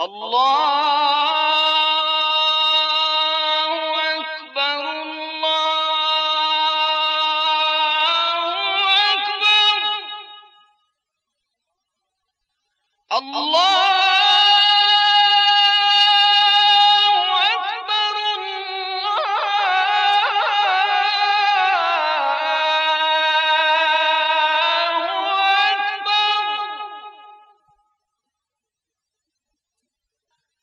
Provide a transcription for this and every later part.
الله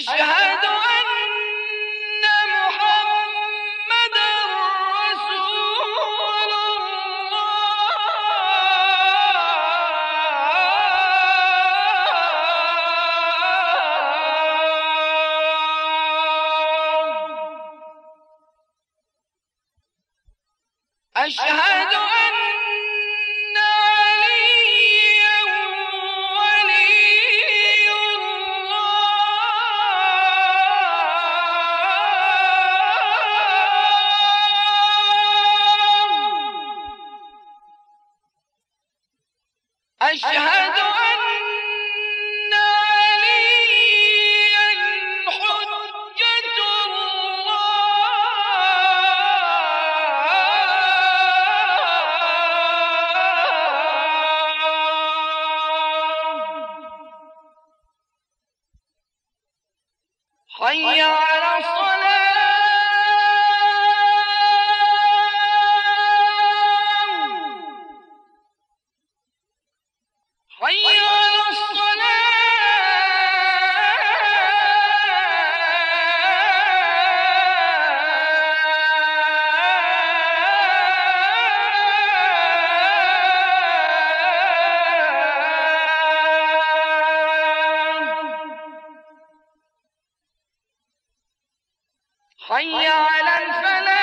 أشهد أن أشهد أن عليا حجة الله. حي على حي على الفلاح.